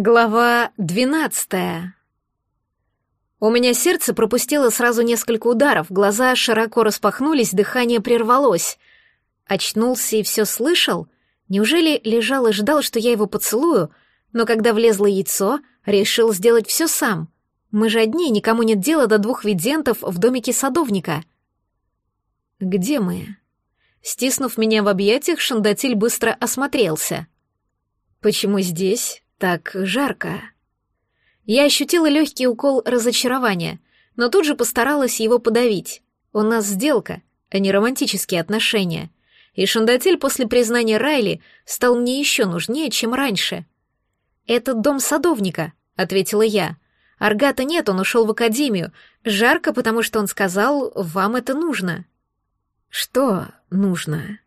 Глава двенадцатая. У меня сердце пропустило сразу несколько ударов, глаза широко распахнулись, дыхание прервалось. Очнулся и все слышал? Неужели лежал и ждал, что я его поцелую, но когда влезло яйцо, решил сделать все сам? Мы же одни, никому нет дела до двух видентов в домике садовника. Где мы? Стиснув меня в объятиях, Шандатиль быстро осмотрелся. Почему здесь? Так жарко. Я ощутила легкий укол разочарования, но тут же постаралась его подавить. У нас сделка, а не романтические отношения. И Шандатель после признания Райли стал мне еще нужнее, чем раньше. «Это дом садовника», — ответила я. «Аргата нет, он ушел в академию. Жарко, потому что он сказал, вам это нужно». «Что нужно?»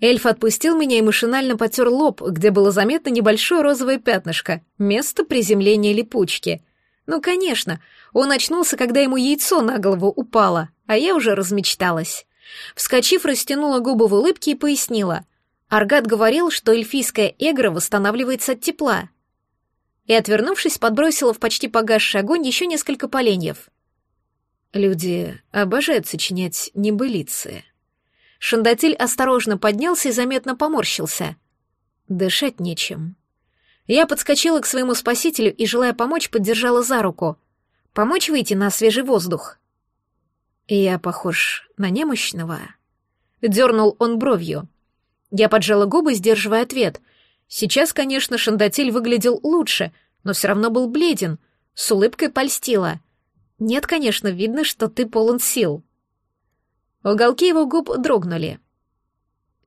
Эльф отпустил меня и машинально потер лоб, где было заметно небольшое розовое пятнышко, место приземления липучки. Ну, конечно, он очнулся, когда ему яйцо на голову упало, а я уже размечталась. Вскочив, растянула губы в улыбке и пояснила. Аргат говорил, что эльфийская эгра восстанавливается от тепла. И, отвернувшись, подбросила в почти погасший огонь еще несколько поленьев. Люди обожают сочинять небылицы. Шандатиль осторожно поднялся и заметно поморщился. Дышать нечем. Я подскочила к своему спасителю и, желая помочь, поддержала за руку. Помочь выйти на свежий воздух. Я похож на немощного. Дернул он бровью. Я поджала губы, сдерживая ответ. Сейчас, конечно, Шандатиль выглядел лучше, но все равно был бледен, с улыбкой польстила. Нет, конечно, видно, что ты полон сил. Уголки его губ дрогнули.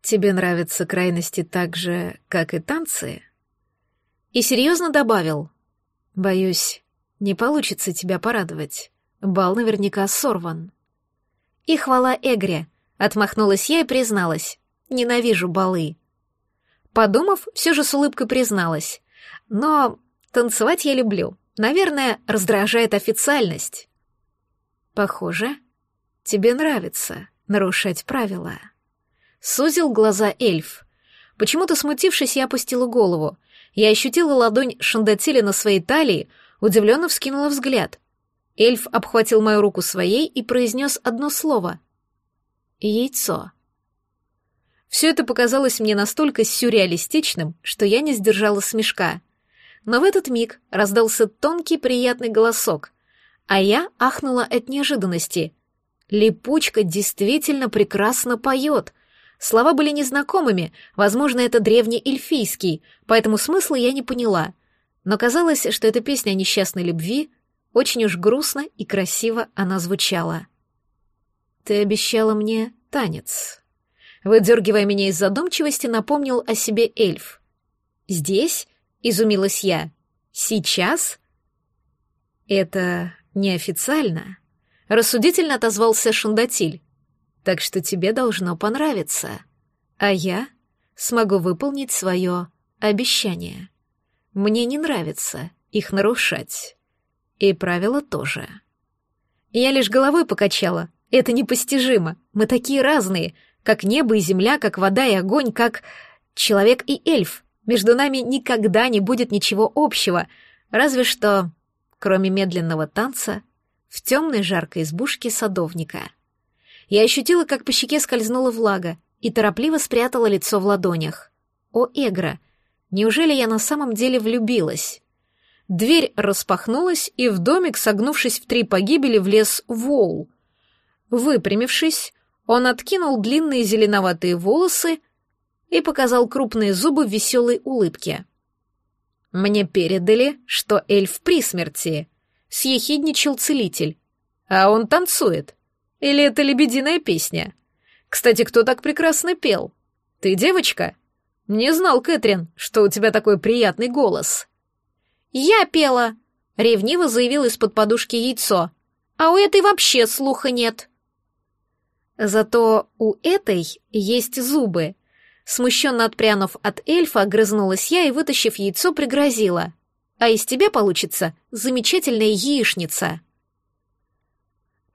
«Тебе нравятся крайности так же, как и танцы?» И серьезно добавил. «Боюсь, не получится тебя порадовать. Бал наверняка сорван». «И хвала Эгре», — отмахнулась я и призналась. «Ненавижу балы». Подумав, все же с улыбкой призналась. «Но танцевать я люблю. Наверное, раздражает официальность». «Похоже, Тебе нравится нарушать правила. Сузил глаза эльф. Почему-то смутившись, я опустила голову. Я ощутила ладонь Шандатиля на своей талии, удивленно вскинула взгляд. Эльф обхватил мою руку своей и произнес одно слово. «Яйцо». Все это показалось мне настолько сюрреалистичным, что я не сдержала смешка. Но в этот миг раздался тонкий приятный голосок, а я ахнула от неожиданности. Липучка действительно прекрасно поет. Слова были незнакомыми, возможно, это древнеэльфийский, поэтому смысла я не поняла. Но казалось, что эта песня о несчастной любви очень уж грустно и красиво она звучала. «Ты обещала мне танец». Выдергивая меня из задумчивости, напомнил о себе эльф. «Здесь?» — изумилась я. «Сейчас?» «Это неофициально», Рассудительно отозвался Шундатиль. Так что тебе должно понравиться. А я смогу выполнить свое обещание. Мне не нравится их нарушать. И правила тоже. Я лишь головой покачала. Это непостижимо. Мы такие разные, как небо и земля, как вода и огонь, как человек и эльф. Между нами никогда не будет ничего общего, разве что, кроме медленного танца в темной жаркой избушке садовника. Я ощутила, как по щеке скользнула влага, и торопливо спрятала лицо в ладонях. О, Эгра, неужели я на самом деле влюбилась? Дверь распахнулась, и в домик, согнувшись в три погибели, влез вол. Выпрямившись, он откинул длинные зеленоватые волосы и показал крупные зубы в веселой улыбке. «Мне передали, что эльф при смерти», съехидничал целитель. А он танцует. Или это лебединая песня? Кстати, кто так прекрасно пел? Ты девочка? Не знал, Кэтрин, что у тебя такой приятный голос. Я пела, ревниво заявил из-под подушки яйцо. А у этой вообще слуха нет. Зато у этой есть зубы. Смущенно отпрянув от эльфа, огрызнулась я и, вытащив яйцо, пригрозила а из тебя получится замечательная яичница.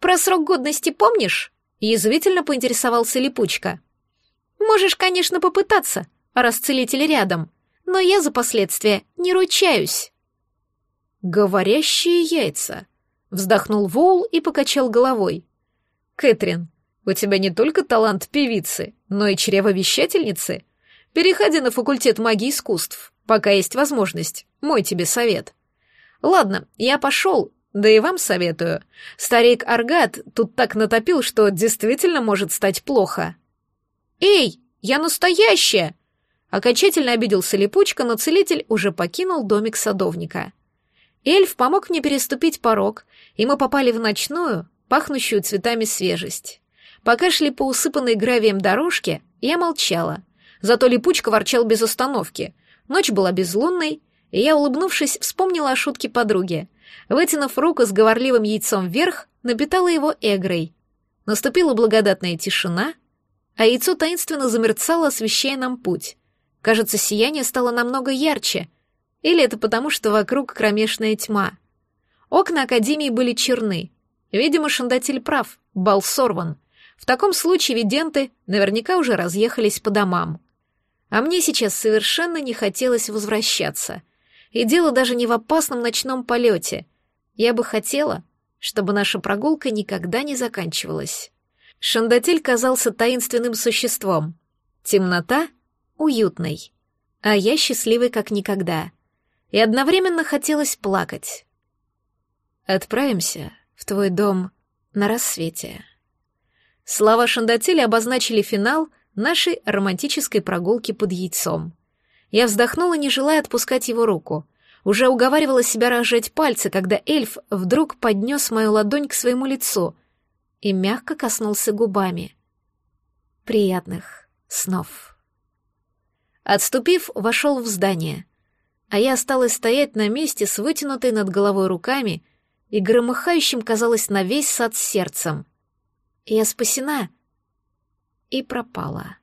Про срок годности помнишь? Язвительно поинтересовался Липучка. Можешь, конечно, попытаться, раз целитель рядом. но я за последствия не ручаюсь». «Говорящие яйца», — вздохнул Воул и покачал головой. «Кэтрин, у тебя не только талант певицы, но и чревовещательницы. Переходи на факультет магии искусств, пока есть возможность. Мой тебе совет». «Ладно, я пошел, да и вам советую. Старик Аргат тут так натопил, что действительно может стать плохо». «Эй, я настоящая!» Окончательно обиделся липучка, но целитель уже покинул домик садовника. Эльф помог мне переступить порог, и мы попали в ночную, пахнущую цветами свежесть. Пока шли по усыпанной гравием дорожке, я молчала. Зато липучка ворчал без остановки. Ночь была безлунной, и я, улыбнувшись, вспомнила о шутке подруги. Вытянув руку с говорливым яйцом вверх, напитала его эгрой. Наступила благодатная тишина, а яйцо таинственно замерцало, освещая нам путь. Кажется, сияние стало намного ярче. Или это потому, что вокруг кромешная тьма. Окна Академии были черны. Видимо, Шандатель прав, бал сорван. В таком случае виденты наверняка уже разъехались по домам. А мне сейчас совершенно не хотелось возвращаться — и дело даже не в опасном ночном полете. Я бы хотела, чтобы наша прогулка никогда не заканчивалась. Шандатель казался таинственным существом. Темнота — уютной. А я счастливой как никогда. И одновременно хотелось плакать. «Отправимся в твой дом на рассвете». Слова Шандателя обозначили финал нашей романтической прогулки под яйцом. Я вздохнула, не желая отпускать его руку. Уже уговаривала себя разжать пальцы, когда эльф вдруг поднес мою ладонь к своему лицу и мягко коснулся губами. Приятных снов. Отступив, вошел в здание, а я осталась стоять на месте с вытянутой над головой руками и громыхающим, казалось, на весь сад сердцем. Я спасена и пропала.